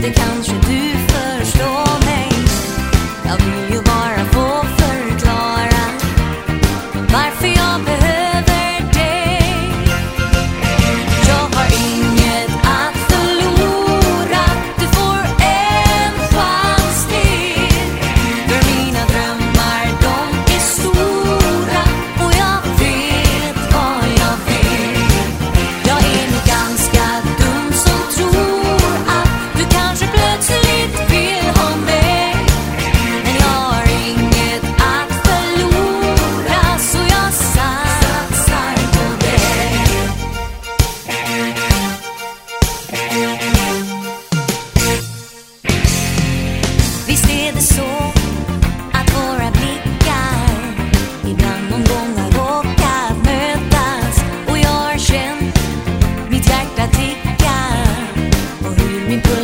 the country do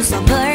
so blur.